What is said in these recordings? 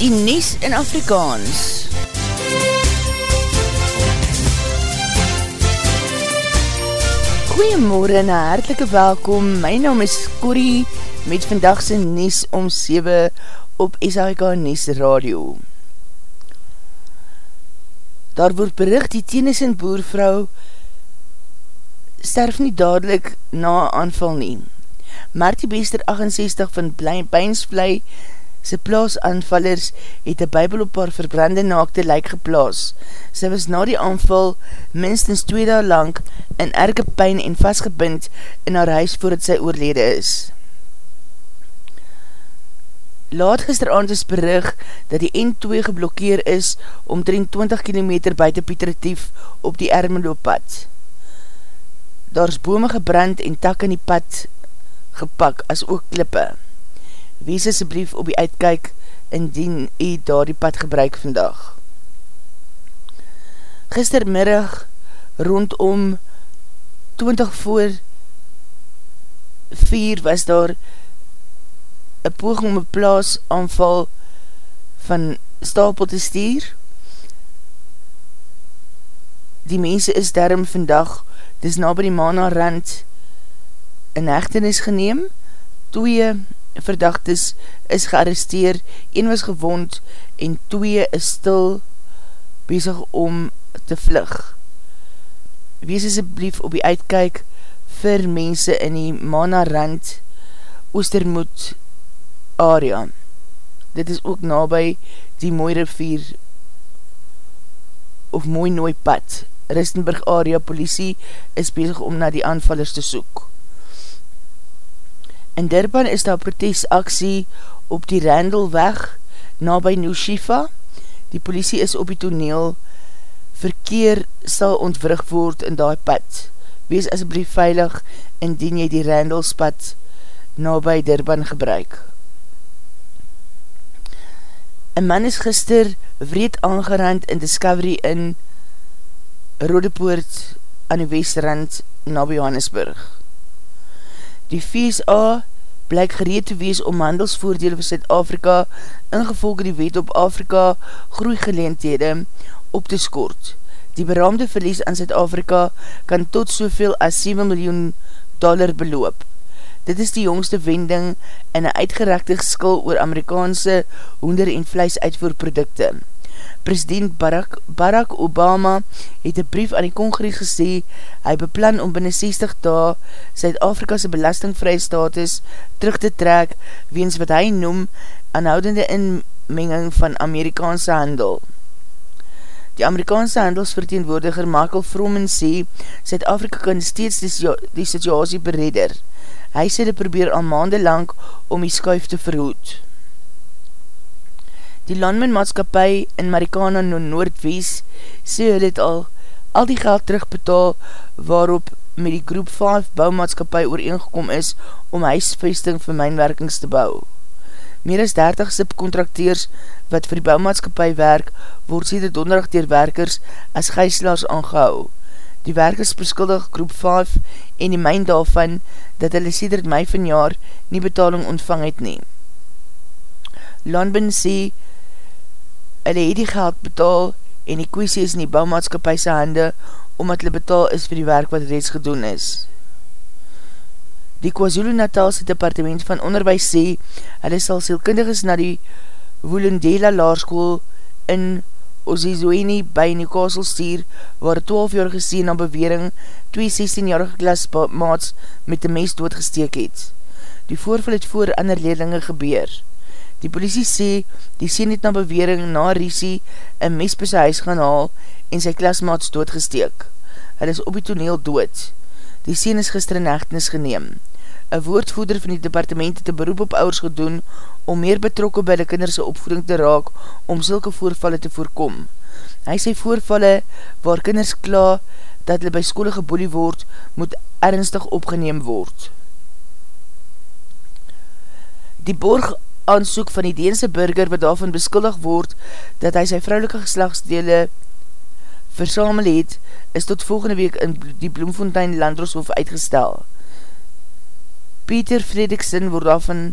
die Nies in Afrikaans. Goeiemorgen en hartelike welkom, my naam is Corrie met vandagse Nies om 7 op SHK Nies Radio. Daar word bericht die tennis en boervrou sterf nie dadelijk na aanval nie. Martie Bester 68 van Pijnsvlei sy plaasanvallers het een bybel op haar verbrande naakte lijk geplaas. Sy was na die aanval minstens 2 daal lang in erge pijn en vastgebind in haar huis voordat sy oorlede is. Laat gisteravond is berig dat die N2 geblokkeer is om 23 km buiten Pietertief op die Ermelooppad. Daar is bome gebrand en tak in die pad gepak as ook klippe. Wees asjeblief op die uitkyk indien u daar die pad gebruik vandag. Gistermiddag rondom 20 voor 4 was daar een poging om een plaas aanval van stapel te stier. Die mense is daarom vandag, dis na by die mana rand, in hechtenis geneem, twee verdachtes is gearresteer, een was gewond en twee is stil bezig om te vlug. Wees asjeblief op die uitkyk vir mense in die Mana Rand Oostermoed area. Dit is ook nabij die Mooi Rivier of Mooi Nooi Pad. Ristenburg area politie is bezig om na die aanvallers te soek. In Durban is daar protesaksie op die Randelweg na by New Shifa. Die politie is op die toneel. Verkeer sal ontwrig word in die pad. Wees asblief veilig indien jy die Randelspad na by Durban gebruik. Een man is gister wreed aangerand in Discovery in Rodepoort aan die Westrand na by Johannesburg. Die VSA blyk gereed te wees om handelsvoordele vir Zuid-Afrika ingevolge die wet op Afrika groeigeleendhede op te skort. Die beraamde verlies aan Zuid-Afrika kan tot soveel as 7 miljoen dollar beloop. Dit is die jongste wending in een uitgerekte skil oor Amerikaanse hoender en vlees uitvoerprodukte. President Barack, Barack Obama het een brief aan die Congress gesê, hy beplan om binnen 60 dae Zuid-Afrika'se belastingvrij status terug te trek, weens wat hy noem aanhoudende inmenging van Amerikaanse handel. Die Amerikaanse handelsverteenwoordiger Michael Froman sê, Zuid-Afrika kan steeds die, die situasie beredder. Hy sê dit probeer al maande lang om die skuif te verhoed. Die landmenmaatskapie in Marikana no Noordwies sê hulle het al al die geld terugbetaal waarop met die groep 5 bouwmaatskapie ooreengekom is om huisvesting vir mijnwerkings te bou. Meer as 30 subcontracteers wat vir die bouwmaatskapie werk, word sê dit donderdag dier werkers as gijslaars aangehou. Die werkers beskuldig groep 5 en die myn daarvan dat hulle sê dat mei van jaar nie betaling ontvang het nie. Landben sê hulle het die geld betaal en die kwestie is in die bouwmaatskapijse hande omdat hulle betaal is vir die werk wat reeds gedoen is. Die KwaZulu-Natalse departement van onderwijs sê hulle sal sielkundiges na die Woolendela laarskoel in Ozizoeni by Newcastle stuur waar 12 jaar geseen na bewering 2 16-jarige klasmaats met die mes doodgesteek het. Die voorval het voor ander leerlinge gebeur. Die politie sê, die sien het na bewering na Risi een mes by sy huis gaan haal en sy klasmaats doodgesteek. Hy is op die toneel dood. Die sien is gister in hechtenis geneem. Een woordvoeder van die departement het een beroep op ouders gedoen om meer betrokken by die kinderse opvoeding te raak om sylke voorvalle te voorkom. Hy sê voorvalle waar kinders kla dat hulle by skole geboelie word, moet ernstig opgeneem word. Die borg aansoek van die Deense burger wat daarvan beskuldig word dat hy sy vrouwelike geslagsdele versamel het, is tot volgende week in die Bloemfontein Landroshof uitgestel. Peter Fredriksen word daarvan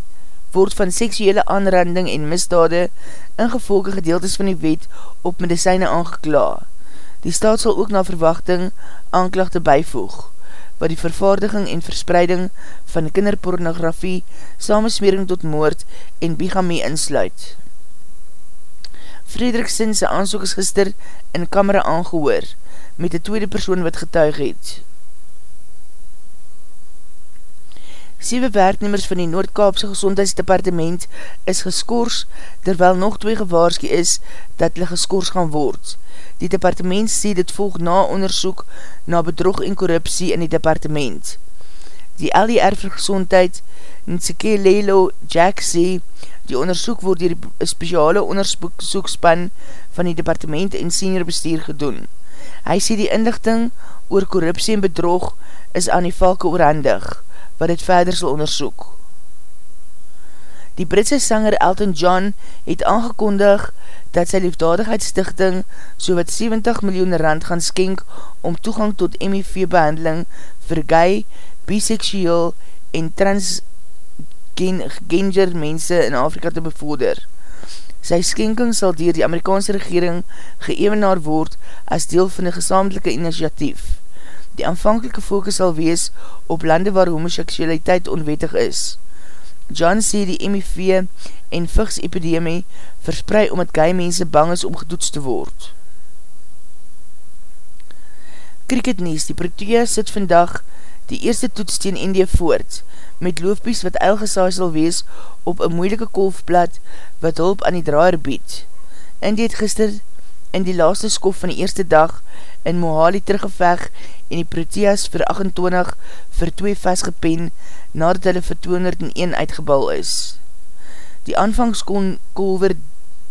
word van seksuele aanranding en misdade ingevolge gedeeltes van die wet op medicijne aangekla. Die staat sal ook na verwachting aanklachte bijvoeg, wat die vervaardiging en verspreiding van kinderpornografie, samensmering tot moord en bigamie insluit. Frederik Sinse aansoek is gister in kamera aangehoor, met die tweede persoon wat getuig het. 7 werknemers van die Noordkaapse Gezondheidsdepartement is geskoors, terwyl nog twee gewaarski is dat hulle geskoors gaan word. Die departement sê dit volg na onderzoek na bedrog en korruptie in die departement. Die LDR vir gezondheid, Nseke Lelo Jack sê, die onderzoek word dier die speciale onderzoekspan van die departement en senior bestuur gedoen. Hy sê die inlichting oor korruptie en bedrog is aan die valke oorhandig wat het verder sal onderzoek. Die Britse sanger Elton John het aangekondig dat sy liefdadigheidsstichting so wat 70 miljoen rand gaan skenk om toegang tot MIV-behandeling vir gay, biseksueel en transgender mense in Afrika te bevorder. Sy skenking sal dier die Amerikaanse regering geëvenaar word as deel van die gesamelike initiatief. Die aanvankelike focus sal wees op lande waar homoseksualiteit onwettig is. John sê die MIV en vigs epidemie versprei omdat gay mense bang is om gedoets te word. Cricket Nies, die Proteas sit vandag die eerste toets teen India voort, met loofpies wat eilgesaai sal wees op een moeilike kolfblad wat hulp aan die draaier bied. India het gister in die laaste skof van die eerste dag in Mohali teruggeveg en die Proteas vir 28 vir 2 vastgepen nadat hulle vir 201 uitgebal is. Die aanvangskolver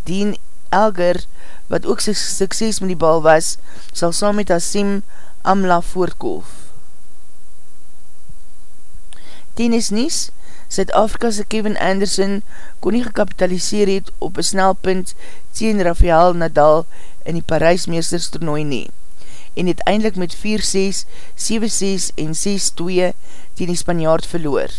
Dean Elger, wat ook sy sukses met die bal was, sal saam met Asim Amla voortkolf. Tennis Nies, Zuid-Afrika'se Kevin Anderson kon nie gekapitaliseer het op een snelpunt teen Rafael Nadal in die Parijsmeesters toernooi nie en het eindelijk met 4-6, 7-6 en 6-2 teen die Spanjaard verloor.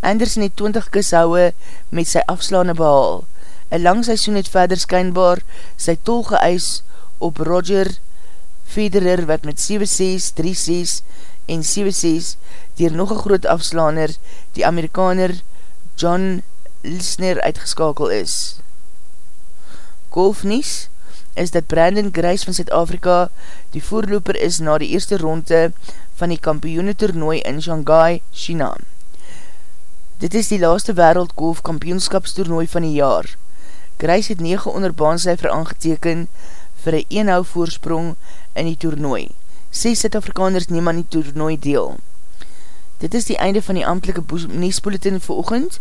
Anderson het 20 kishouwe met sy afslaande behaal. Een lang seisoen het verder skynbaar sy tol geëis op Roger Federer wat met 7-6, 3-6 en 7-6 dier nog een groot afslaaner die Amerikaner John Lisner uitgeskakel is. Golfnies is dat Brandon Grijs van Zuid-Afrika die voorloper is na die eerste ronde van die kampioene toernooi in Shanghai, China. Dit is die laaste wereldgolf kampioenskapstoernooi van die jaar. Grijs het 9 onder baancijfer aangeteken vir een eenhou voorsprong in die toernooi. 6 Zuid-Afrikaners neem aan die toernooi deel. Dit is die einde van die amtelike neespolitin vir oogend,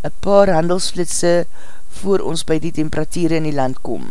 een paar handelsflitse voor ons by die temperatuur in die land kom.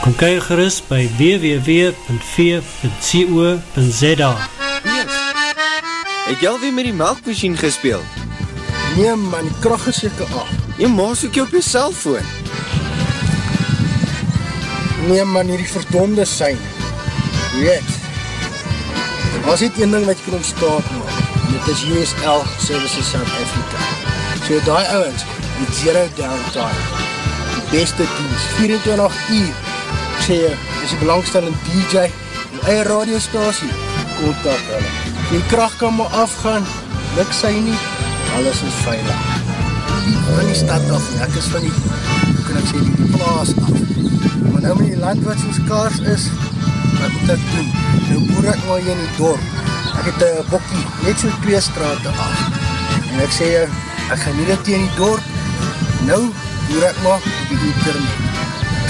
Kom kyk gerust by www.v.co.za Het jy alweer met die melkmachine gespeeld? Nee man, die kracht is jyke af. Jy maas ook jy op jy cellfoon. Nee man, hierdie verdonde sein. Weet, was dit een ding wat jy kan ontstaan maak. Dit is USL Services South Africa. So die ouwens, die zero downtime. Die beste dienst, 24 uur sê jy, is die belangstellende DJ, die eie radiostasie, kontak hulle. Die kracht kan maar afgaan, luk sy nie, alles is veilig. Van die stad af, ek is van die, hoe kan ek sê die plaas af. Maar nou met die land wat soos kaars is, wat moet ek doen? Nou boer ek maar hier in die dorp. Ek het een bokkie, net so twee strate af. En ek sê, ek gaan nie dit in die dorp. Nou boer ek maar op die internet.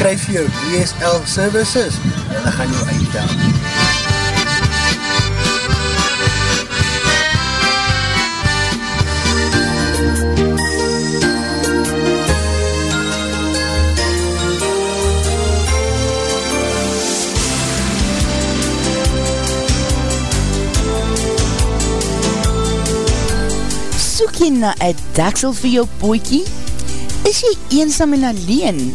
Kryf jou DSL services en dan gaan jou uitdaan. Soek jy na een daksel vir jou poekie? Is jy eensam en alleen?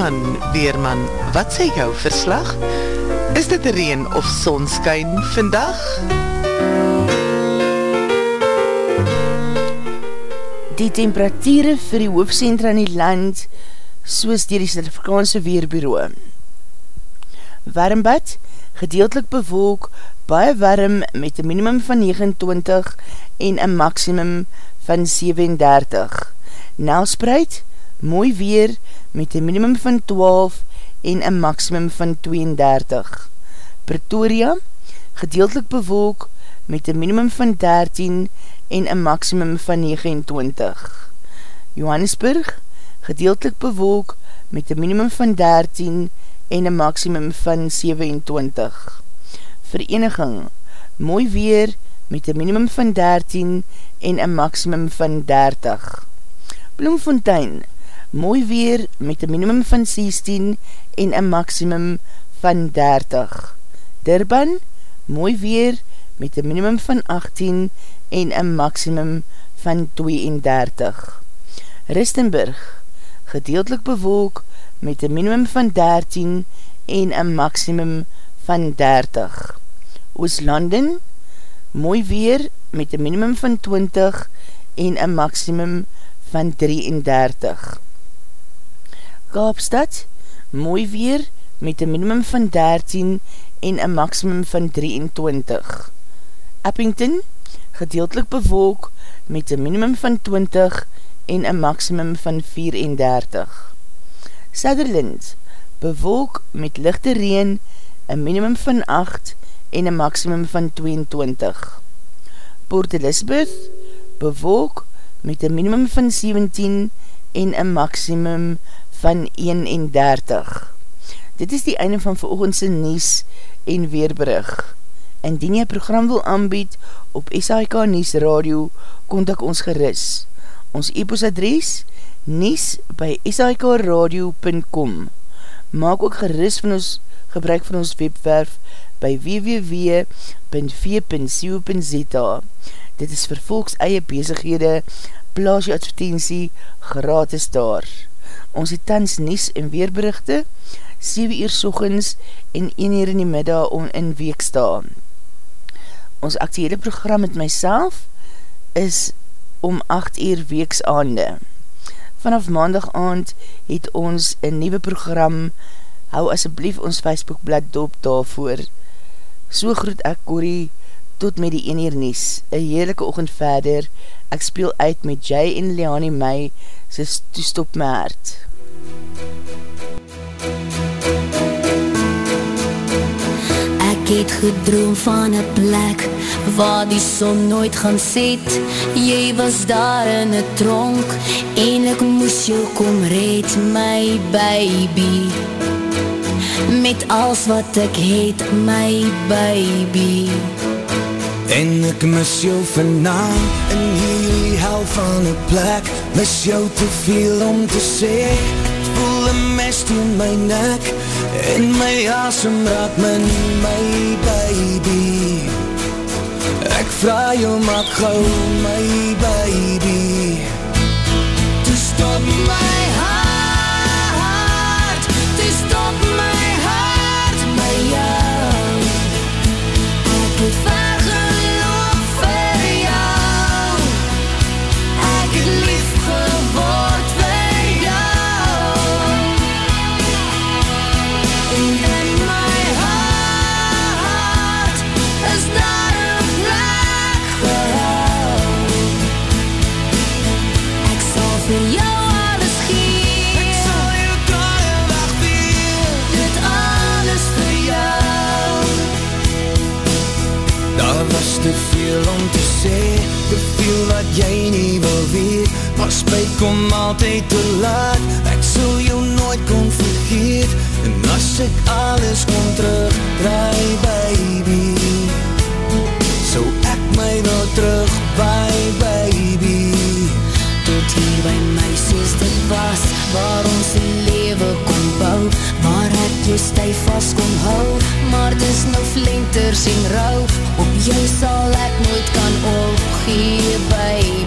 Weerman, Weerman, wat sê jou verslag? Is dit reen of sonskyn vandag? Die temperatuur vir die hoofdcentra in die land soos dier die Suid-Afrikaanse Weerbureau. Warmbad, gedeeltelik bewolk, baie warm met een minimum van 29 en een maximum van 37. Nelspreid, mooi weer met een minimum van 12 en een maximum van 32. Pretoria, gedeeltelik bewolk met een minimum van 13 en een maximum van 29. Johannesburg, gedeeltelik bewolk met een minimum van 13 en een maximum van 27. Vereniging, mooi weer met een minimum van 13 en een maximum van 30. Bloemfontein, mooi weer met een minimum van 16 en een maximum van 30. Durban, mooi weer met een minimum van 18 en een maximum van 32. Ristenburg, gedeeltelik bewolk met een minimum van 13 en een maximum van 30. Ooslanden, mooi weer met een minimum van 20 en een maximum van 33. Kaapstad, mooi weer met een minimum van 13 en een maximum van 23. Eppington, gedeeltelik bewolk met een minimum van 20 en een maximum van 34. Sutherland, bewolk met lichte reen, een minimum van 8 en een maximum van 22. Port Elizabeth, bewolk met een minimum van 17 en een maximum van 31. Dit is die einde van veroogendse Nies en Weerbrug. Indien jy program wil aanbied op SHK Nies Radio, kontak ons geris. Ons e-post adres nies by shkradio.com Maak ook geris van ons gebruik van ons webwerf by www.v.co.za Dit is vir volks eie bezighede, plaas jy advertentie gratis daar. Ons het tans Nies en Weerberichte, 7 uur sochens en 1 uur in die middag om in weeksta. Ons actuele program met myself is om 8 uur weeksaande. Vanaf maandag aand het ons een nieuwe program, hou asjeblief ons Facebookblad dop daarvoor. So groet ek Corrie, tot met die 1 uur nies. Een heerlijke oogend verder, ek speel uit met Jay en Leani my, sy toestop my hart. Ek het gedroom van een plek waar die son nooit gaan sit Jy was daar in een tronk en ek moes jou kom red my baby Met alles wat ek het my baby En ek mis jou vanavond in hierdie hel van een plek. Mis jou te veel om te sê Ek voel een mes in my nek. En my asem raak min my baby. Ek vraag jou maak gauw my baby veel om te sê. Te veel wat jy nie wil weet. Maar spijt kom altyd te laat. Ek sal jou nooit kon vergeet. En as ek alles kon terugdraai baby So ek my wil terug by baby. Tot hier by my soos dit was Waar ons een lewe kon bou. Waar ek jou stijf vast kom hou Maar dis nou flenters en rauw Op jou sal ek nooit kan opgee by